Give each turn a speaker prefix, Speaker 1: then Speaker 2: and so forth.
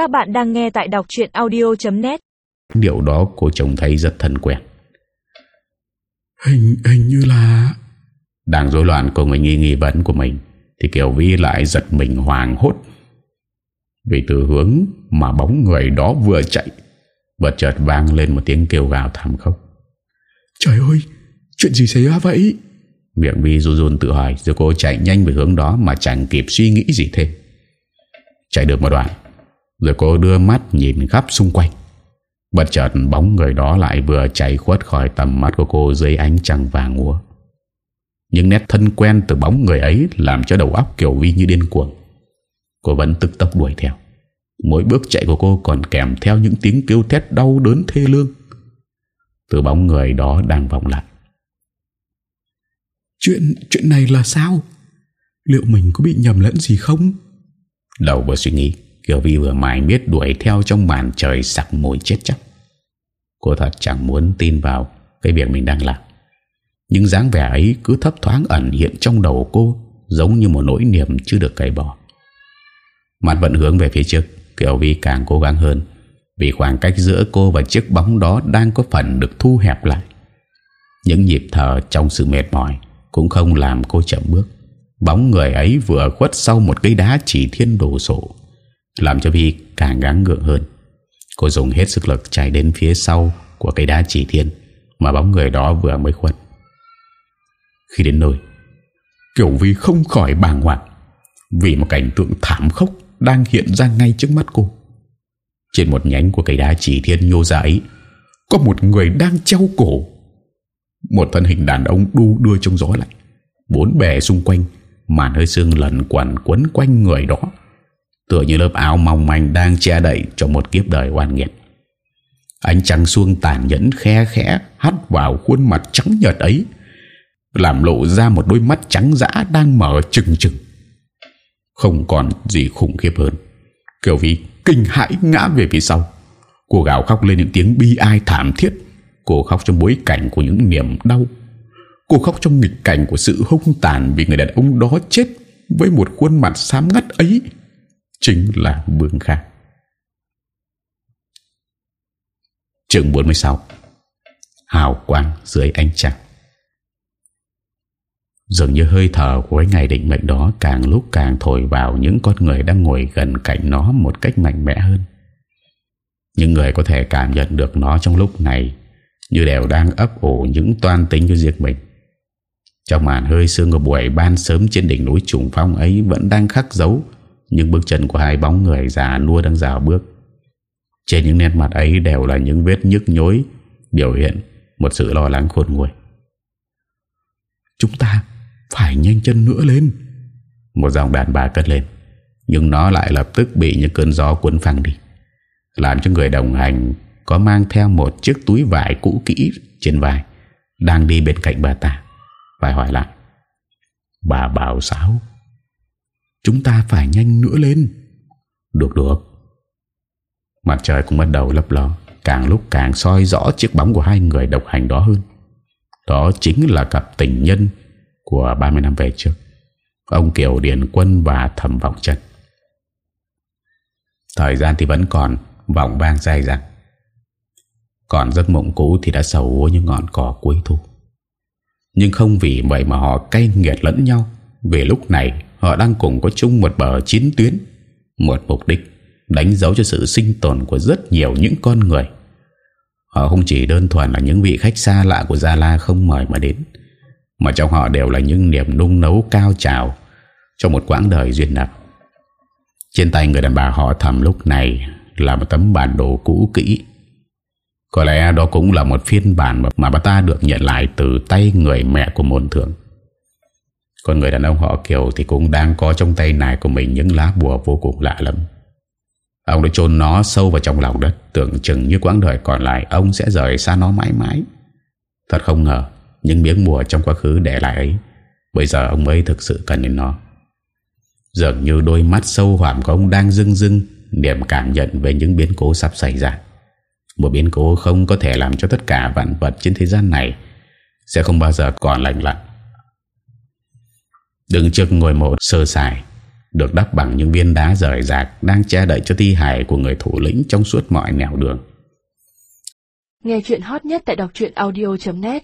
Speaker 1: Các bạn đang nghe tại đọc chuyện audio.net
Speaker 2: Điều đó cô trông thấy rất thân quen.
Speaker 3: Hình, hình như là...
Speaker 2: Đang rối loạn cùng nghi nghi vấn của mình Thì Kiều Vi lại giật mình hoàng hốt. Vì từ hướng mà bóng người đó vừa chạy Bất chợt vang lên một tiếng kêu gào thảm khốc.
Speaker 3: Trời ơi, chuyện gì xảy ra vậy?
Speaker 2: Miệng Vi run run tự hỏi Rồi cô chạy nhanh về hướng đó mà chẳng kịp suy nghĩ gì thêm. Chạy được một đoạn Rồi cô đưa mắt nhìn khắp xung quanh Bất chợt bóng người đó lại vừa chạy khuất khỏi tầm mắt của cô dưới ánh trăng vàng úa. Những nét thân quen từ bóng người ấy làm cho đầu óc Kiều Vi như điên cuồng. Cô vẫn tức tốc đuổi theo. Mỗi bước chạy của cô còn kèm theo những tiếng kêu thét đau đớn thê lương. Từ bóng người đó đang vọng lại.
Speaker 3: Chuyện, chuyện này là sao? Liệu mình có bị nhầm lẫn gì không?
Speaker 2: Đầu vừa suy nghĩ Kiều Vi vừa mãi miết đuổi theo trong màn trời sặc mùi chết chóc. Cô thật chẳng muốn tin vào Cái việc mình đang làm. Nhưng dáng vẻ ấy cứ thấp thoáng ẩn hiện trong đầu cô, Giống như một nỗi niềm chưa được cày bỏ. Mặt vẫn hướng về phía trước, Kiều Vi càng cố gắng hơn, Vì khoảng cách giữa cô và chiếc bóng đó Đang có phần được thu hẹp lại. Những nhịp thở trong sự mệt mỏi Cũng không làm cô chậm bước. Bóng người ấy vừa khuất sau một cây đá chỉ thiên đồ sổ làm cho Vi càng gắng gượng hơn. Cô dùng hết sức lực chạy đến phía sau Của cây đá chỉ thiên Mà bóng người đó vừa mới khuất. Khi đến nơi Kiều Vi không khỏi bàng hoàng Vì một cảnh tượng thảm khốc Đang hiện ra ngay trước mắt cô. Trên một nhánh của cây đá chỉ thiên nhô ra ấy Có một người đang treo cổ. Một thân hình đàn ông đu đưa trong gió lạnh, Bốn bề xung quanh Màn hơi sương lần quẩn quấn quanh người đó. Tựa như lớp áo mong manh Đang che đậy cho một kiếp đời oan nghiệt. Ánh trăng xuông tàn nhẫn khe khẽ Hắt vào khuôn mặt trắng nhợt ấy, Làm lộ ra một đôi mắt trắng dã Đang mở trừng trừng Không còn gì khủng khiếp hơn. Kiều Vi kinh hãi ngã về phía sau. Cô gào khóc lên những tiếng bi ai thảm thiết. Cô khóc trong bối cảnh của những niềm đau. Cô khóc trong nghịch cảnh của sự hung tàn Vì người đàn ông đó chết Với một khuôn mặt xám ngắt ấy. Chính là Vương Khang Trường 46 Hào quang dưới ánh trăng. Dường như hơi thở của cái ngày định mệnh đó Càng lúc càng thổi vào những con người đang ngồi gần cạnh nó một cách mạnh mẽ hơn. Những người có thể cảm nhận được nó trong lúc này Như đều đang ấp ủ những toan tính cho riêng mình. Trong màn hơi sương của buổi ban sớm trên đỉnh núi trùng phong ấy vẫn đang khắc dấu những bước chân của hai bóng người già nua đang rào bước. Trên những nét mặt ấy đều là những vết nhức nhối biểu hiện một sự lo lắng khôn nguôi.
Speaker 3: Chúng ta phải nhanh chân nữa lên.
Speaker 2: Một dòng đàn bà cất lên, nhưng nó lại lập tức bị những cơn gió cuốn phăng đi, làm cho người đồng hành có mang theo một chiếc túi vải cũ kỹ trên vai đang đi bên cạnh bà ta. Phải hỏi lại Bà bảo sao
Speaker 3: Chúng ta phải nhanh nữa lên.
Speaker 2: Được được. Mặt trời cũng bắt đầu lấp ló. Càng lúc càng soi rõ chiếc bóng của hai người độc hành đó hơn. Đó chính là cặp tình nhân Của 30 năm về trước. Ông Kiều Điền Quân và Thẩm Vọng Trần. Thời gian thì vẫn còn, Vọng vang dài dặn. Còn giấc mộng cũ thì đã sầu như ngọn cỏ cuối thu. Nhưng không vì vậy mà họ cay nghiệt lẫn nhau. Về lúc này họ đang cùng có chung một bờ chiến tuyến, Một mục đích Đánh dấu cho sự sinh tồn của rất nhiều những con người. Họ không chỉ đơn thuần là những vị khách xa lạ của Gia La không mời mà đến, Mà trong họ đều là những niềm nung nấu cao trào Trong một quãng đời duyên nặng. Trên tay người đàn bà họ thầm lúc này Là một tấm bản đồ cũ kỹ. Có lẽ đó cũng là một phiên bản mà bà ta được nhận lại từ tay người mẹ của môn thượng. Còn người đàn ông họ Kiều thì cũng đang có trong tay này của mình những lá bùa vô cùng lạ lắm. Ông đã chôn nó sâu vào trong lòng đất, tưởng chừng như quãng đời còn lại ông sẽ rời xa nó mãi mãi. Thật không ngờ, những miếng bùa trong quá khứ để lại ấy, bây giờ ông mới thực sự cần đến nó. Dường như đôi mắt sâu hoảm của ông đang rưng rưng, niềm cảm nhận về những biến cố sắp xảy ra. Một biến cố không có thể làm cho tất cả vạn vật trên thế gian này Sẽ không bao giờ còn lành lặn Đứng trước ngồi mộ sơ sài, được đắp bằng những viên đá rời rạc đang che đậy cho thi hài của người thủ lĩnh trong suốt mọi nẻo đường.
Speaker 4: Nghe chuyện hot nhất tại đọc audio.net